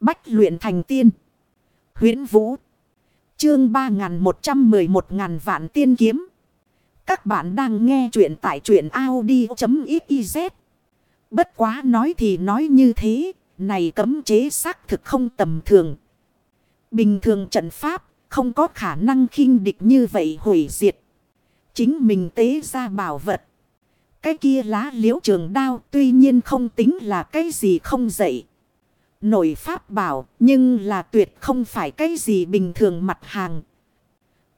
Bách luyện thành tiên. huyễn Vũ. Chương 3111 ngàn vạn tiên kiếm. Các bạn đang nghe truyện tại truyện Audi.xyz. Bất quá nói thì nói như thế. Này cấm chế xác thực không tầm thường. Bình thường trận pháp, không có khả năng khinh địch như vậy hủy diệt. Chính mình tế ra bảo vật. Cái kia lá liễu trường đao tuy nhiên không tính là cái gì không dậy. Nổi pháp bảo, nhưng là tuyệt không phải cái gì bình thường mặt hàng.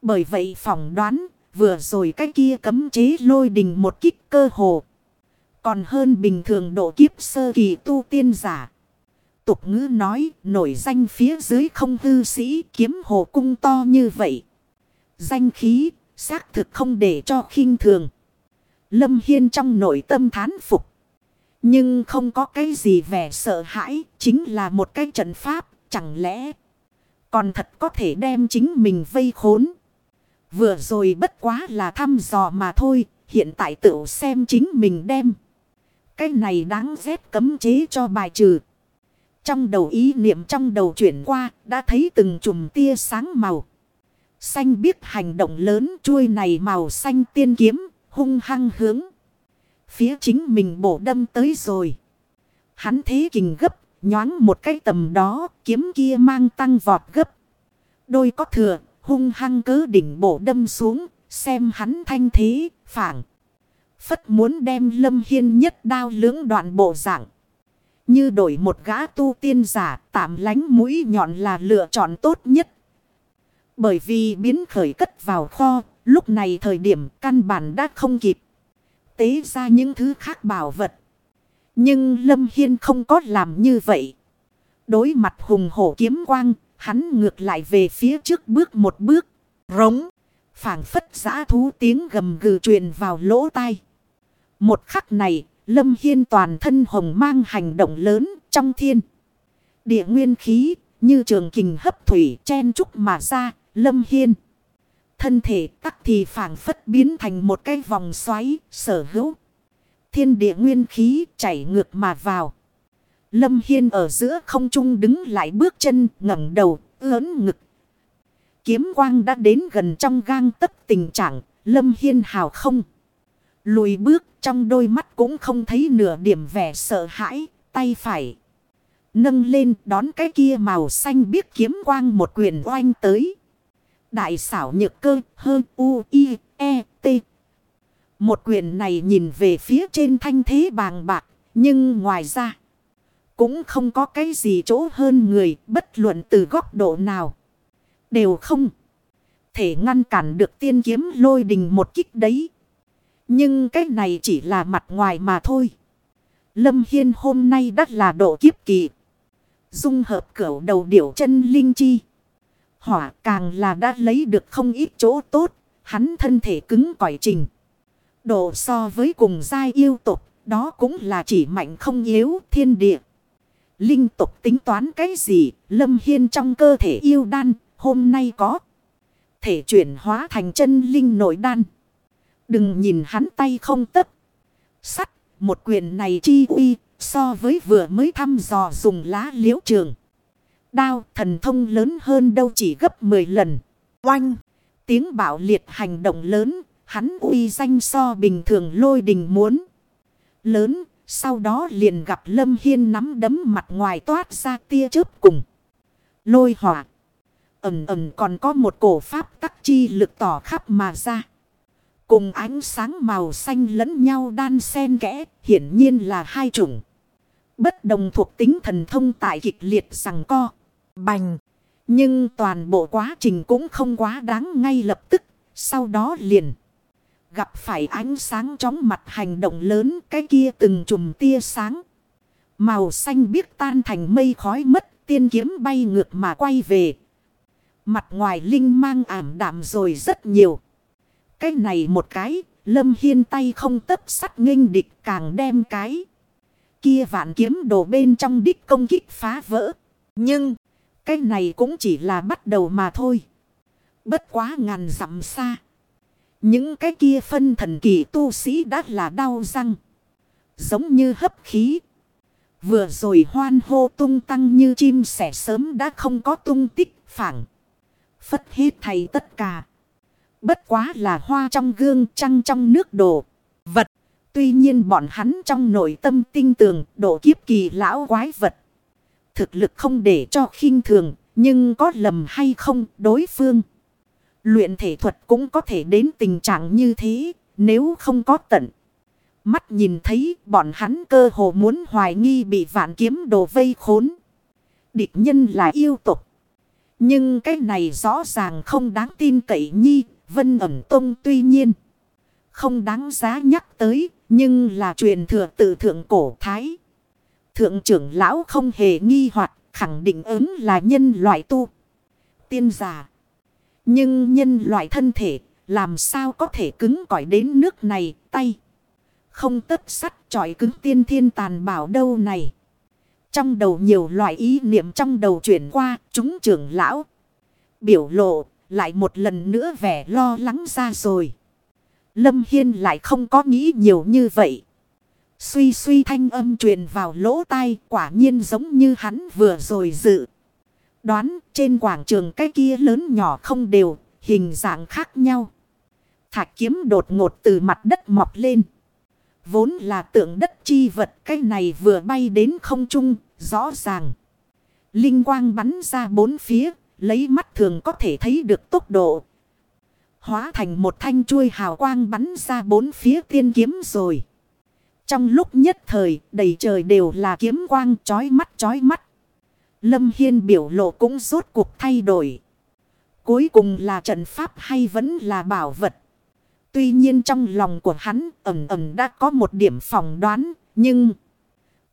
Bởi vậy phỏng đoán, vừa rồi cái kia cấm chế lôi đình một kích cơ hồ. Còn hơn bình thường độ kiếp sơ kỳ tu tiên giả. Tục ngữ nói, nổi danh phía dưới không hư sĩ kiếm hồ cung to như vậy. Danh khí, xác thực không để cho khinh thường. Lâm Hiên trong nội tâm thán phục. Nhưng không có cái gì vẻ sợ hãi, chính là một cái trận pháp, chẳng lẽ còn thật có thể đem chính mình vây khốn. Vừa rồi bất quá là thăm dò mà thôi, hiện tại tự xem chính mình đem. Cái này đáng ghét cấm chế cho bài trừ. Trong đầu ý niệm trong đầu chuyển qua, đã thấy từng chùm tia sáng màu. Xanh biết hành động lớn chuôi này màu xanh tiên kiếm, hung hăng hướng phía chính mình bổ đâm tới rồi. Hắn thế kình gấp, nhoáng một cái tầm đó, kiếm kia mang tăng vọt gấp. Đôi có thừa, hung hăng cứ đỉnh bổ đâm xuống, xem hắn thanh thế, phảng. Phất muốn đem lâm hiên nhất đao lưỡng đoạn bộ dạng. Như đổi một gã tu tiên giả, tạm lánh mũi nhọn là lựa chọn tốt nhất. Bởi vì biến khởi cất vào kho, lúc này thời điểm căn bản đã không kịp tế ra những thứ khác bảo vật. Nhưng Lâm Hiên không có làm như vậy. Đối mặt hùng hổ kiếm quang, hắn ngược lại về phía trước bước một bước, rống, phảng phất giã thú tiếng gầm gừ truyền vào lỗ tai. Một khắc này, Lâm Hiên toàn thân hồng mang hành động lớn trong thiên. Địa nguyên khí, như trường kình hấp thủy chen trúc mà ra, Lâm Hiên. Thân thể tắc thì phảng phất biến thành một cái vòng xoáy, sở hữu. Thiên địa nguyên khí chảy ngược mà vào. Lâm Hiên ở giữa không trung đứng lại bước chân, ngẩng đầu lớn ngực. Kiếm quang đã đến gần trong gang tấc tình trạng. Lâm Hiên hào không. Lùi bước, trong đôi mắt cũng không thấy nửa điểm vẻ sợ hãi. Tay phải. Nâng lên, đón cái kia màu xanh biết kiếm quang một quyền oanh tới. Đại xảo nhược cơ hơn u, i e t. Một quyền này nhìn về phía trên thanh thế bàng bạc. Nhưng ngoài ra. Cũng không có cái gì chỗ hơn người. Bất luận từ góc độ nào. Đều không. Thể ngăn cản được tiên kiếm lôi đình một kích đấy. Nhưng cái này chỉ là mặt ngoài mà thôi. Lâm Hiên hôm nay đắt là độ kiếp kỳ. Dung hợp cửu đầu điểu chân linh chi hỏa càng là đã lấy được không ít chỗ tốt, hắn thân thể cứng cỏi trình. Độ so với cùng giai yêu tục, đó cũng là chỉ mạnh không yếu thiên địa. Linh tục tính toán cái gì, lâm hiên trong cơ thể yêu đan, hôm nay có. Thể chuyển hóa thành chân linh nội đan. Đừng nhìn hắn tay không tấp. Sắt, một quyền này chi uy, so với vừa mới thăm dò dùng lá liễu trường. Đao thần thông lớn hơn đâu chỉ gấp 10 lần. Oanh! Tiếng bạo liệt hành động lớn. Hắn uy danh so bình thường lôi đình muốn. Lớn. Sau đó liền gặp Lâm Hiên nắm đấm mặt ngoài toát ra tia chớp cùng. Lôi hỏa. Ẩm ẩm còn có một cổ pháp tắc chi lực tỏ khắp mà ra. Cùng ánh sáng màu xanh lẫn nhau đan xen kẽ. Hiển nhiên là hai chủng. Bất đồng thuộc tính thần thông tại kịch liệt rằng co. Bành. Nhưng toàn bộ quá trình cũng không quá đáng ngay lập tức. Sau đó liền. Gặp phải ánh sáng chóng mặt hành động lớn cái kia từng chùm tia sáng. Màu xanh biếc tan thành mây khói mất. Tiên kiếm bay ngược mà quay về. Mặt ngoài linh mang ảm đạm rồi rất nhiều. Cái này một cái. Lâm Hiên tay không tấp sắt nghênh địch càng đem cái. Kia vạn kiếm đồ bên trong đích công kích phá vỡ. Nhưng. Cái này cũng chỉ là bắt đầu mà thôi. Bất quá ngàn dặm xa. Những cái kia phân thần kỳ tu sĩ đã là đau răng. Giống như hấp khí. Vừa rồi hoan hô tung tăng như chim sẻ sớm đã không có tung tích phẳng. Phất hết thầy tất cả. Bất quá là hoa trong gương trăng trong nước đổ. Vật. Tuy nhiên bọn hắn trong nội tâm tinh tường độ kiếp kỳ lão quái vật. Thực lực không để cho khinh thường. Nhưng có lầm hay không, đối phương. Luyện thể thuật cũng có thể đến tình trạng như thế. Nếu không có tận. Mắt nhìn thấy bọn hắn cơ hồ muốn hoài nghi bị vạn kiếm đồ vây khốn. Địch nhân là yêu tục. Nhưng cái này rõ ràng không đáng tin cậy nhi. Vân ẩm tông tuy nhiên. Không đáng giá nhắc tới. Nhưng là truyền thừa tự thượng cổ thái. Thượng trưởng lão không hề nghi hoặc, khẳng định ứng là nhân loại tu. Tiên giả. Nhưng nhân loại thân thể, làm sao có thể cứng cỏi đến nước này, tay. Không tất sắt trọi cứng tiên thiên tàn bảo đâu này. Trong đầu nhiều loại ý niệm trong đầu chuyển qua, chúng trưởng lão. Biểu lộ, lại một lần nữa vẻ lo lắng ra rồi. Lâm Hiên lại không có nghĩ nhiều như vậy. Suy suy thanh âm truyền vào lỗ tai quả nhiên giống như hắn vừa rồi dự. Đoán trên quảng trường cái kia lớn nhỏ không đều, hình dạng khác nhau. Thạch kiếm đột ngột từ mặt đất mọc lên. Vốn là tượng đất chi vật cái này vừa bay đến không trung, rõ ràng. Linh quang bắn ra bốn phía, lấy mắt thường có thể thấy được tốc độ. Hóa thành một thanh chuôi hào quang bắn ra bốn phía tiên kiếm rồi. Trong lúc nhất thời, đầy trời đều là kiếm quang chói mắt chói mắt. Lâm Hiên biểu lộ cũng rốt cuộc thay đổi. Cuối cùng là trận pháp hay vẫn là bảo vật. Tuy nhiên trong lòng của hắn ẩm ẩm đã có một điểm phỏng đoán. Nhưng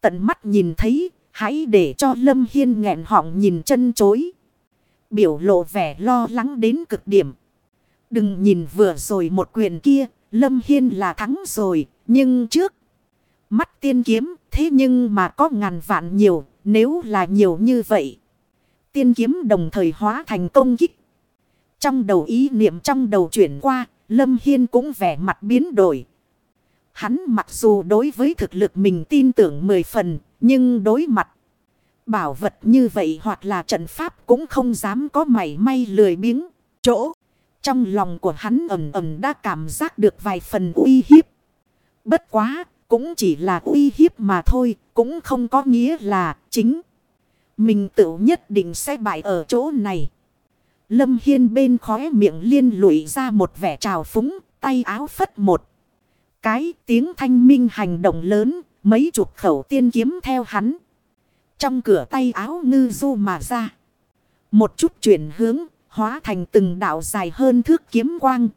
tận mắt nhìn thấy hãy để cho Lâm Hiên nghẹn họng nhìn chân chối. Biểu lộ vẻ lo lắng đến cực điểm. Đừng nhìn vừa rồi một quyền kia. Lâm Hiên là thắng rồi. Nhưng trước mắt tiên kiếm thế nhưng mà có ngàn vạn nhiều. Nếu là nhiều như vậy. Tiên kiếm đồng thời hóa thành công kích. Trong đầu ý niệm trong đầu chuyển qua, Lâm Hiên cũng vẻ mặt biến đổi. Hắn mặc dù đối với thực lực mình tin tưởng mười phần, nhưng đối mặt bảo vật như vậy hoặc là trận pháp cũng không dám có mảy may lười biếng. Chỗ trong lòng của hắn ẩm ẩm đã cảm giác được vài phần uy hiếp. Bất quá, cũng chỉ là uy hiếp mà thôi, cũng không có nghĩa là chính. Mình tự nhất định sẽ bại ở chỗ này. Lâm Hiên bên khóe miệng liên lụy ra một vẻ trào phúng, tay áo phất một. Cái tiếng thanh minh hành động lớn, mấy chục khẩu tiên kiếm theo hắn. Trong cửa tay áo ngư du mà ra. Một chút chuyển hướng, hóa thành từng đạo dài hơn thước kiếm quang.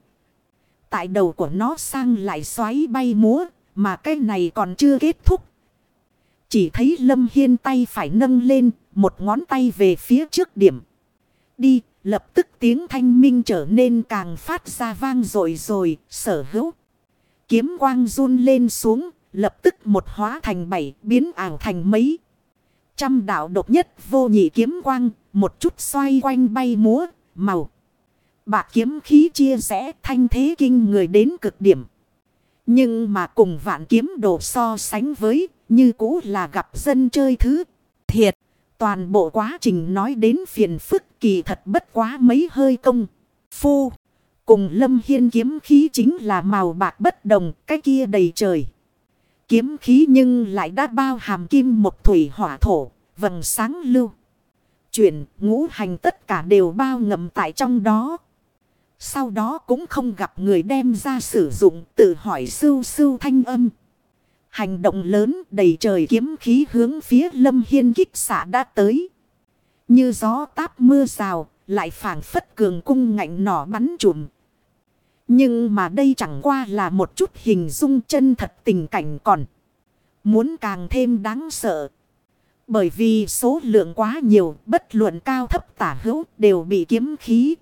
Tại đầu của nó sang lại xoáy bay múa, mà cái này còn chưa kết thúc. Chỉ thấy Lâm Hiên tay phải nâng lên, một ngón tay về phía trước điểm. Đi, Lập tức tiếng thanh minh trở nên càng phát ra vang rồi rồi, sở hữu. Kiếm quang run lên xuống, lập tức một hóa thành bảy biến ảo thành mấy. Trăm đạo độc nhất vô nhị kiếm quang, một chút xoay quanh bay múa, màu. Bạc kiếm khí chia rẽ thanh thế kinh người đến cực điểm. Nhưng mà cùng vạn kiếm đồ so sánh với, như cũ là gặp dân chơi thứ. Thiệt! Toàn bộ quá trình nói đến phiền phức kỳ thật bất quá mấy hơi công. Phu. Cùng lâm hiên kiếm khí chính là màu bạc bất đồng cái kia đầy trời. Kiếm khí nhưng lại đã bao hàm kim một thủy hỏa thổ, vầng sáng lưu. Chuyển ngũ hành tất cả đều bao ngầm tại trong đó. Sau đó cũng không gặp người đem ra sử dụng tự hỏi sưu sưu thanh âm. Hành động lớn đầy trời kiếm khí hướng phía lâm hiên kích xạ đã tới. Như gió táp mưa rào, lại phảng phất cường cung ngạnh nỏ bắn trùm. Nhưng mà đây chẳng qua là một chút hình dung chân thật tình cảnh còn. Muốn càng thêm đáng sợ. Bởi vì số lượng quá nhiều, bất luận cao thấp tả hữu đều bị kiếm khí.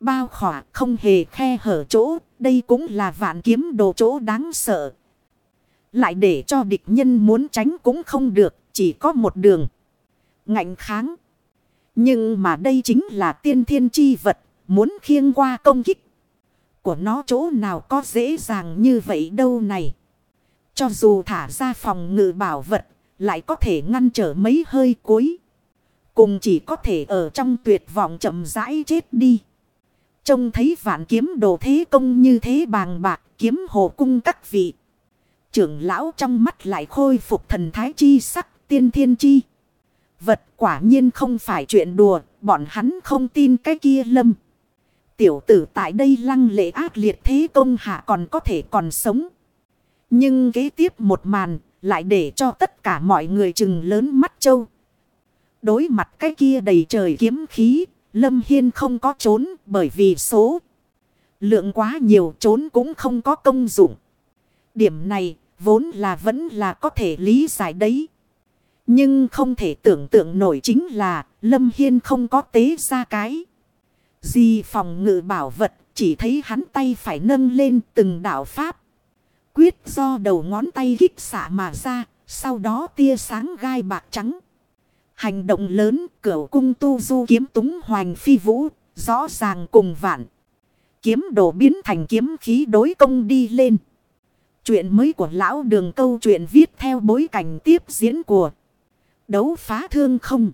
Bao khỏa không hề khe hở chỗ, đây cũng là vạn kiếm đồ chỗ đáng sợ. Lại để cho địch nhân muốn tránh cũng không được, chỉ có một đường. Ngạnh kháng. Nhưng mà đây chính là tiên thiên chi vật, muốn khiêng qua công kích. Của nó chỗ nào có dễ dàng như vậy đâu này. Cho dù thả ra phòng ngự bảo vật, lại có thể ngăn trở mấy hơi cuối. Cùng chỉ có thể ở trong tuyệt vọng chậm rãi chết đi. Trông thấy vạn kiếm đồ thế công như thế bàng bạc kiếm hồ cung các vị. Trưởng lão trong mắt lại khôi phục thần thái chi sắc tiên thiên chi. Vật quả nhiên không phải chuyện đùa, bọn hắn không tin cái kia lâm. Tiểu tử tại đây lăng lệ ác liệt thế công hạ còn có thể còn sống. Nhưng kế tiếp một màn lại để cho tất cả mọi người chừng lớn mắt châu. Đối mặt cái kia đầy trời kiếm khí, Lâm Hiên không có trốn bởi vì số lượng quá nhiều trốn cũng không có công dụng. Điểm này vốn là vẫn là có thể lý giải đấy. Nhưng không thể tưởng tượng nổi chính là Lâm Hiên không có tế ra cái. di phòng ngự bảo vật chỉ thấy hắn tay phải nâng lên từng đạo pháp. Quyết do đầu ngón tay kích xạ mà ra, sau đó tia sáng gai bạc trắng. Hành động lớn cửu cung tu du kiếm túng hoành phi vũ, rõ ràng cùng vạn. Kiếm đổ biến thành kiếm khí đối công đi lên. Chuyện mới của lão đường câu chuyện viết theo bối cảnh tiếp diễn của đấu phá thương không.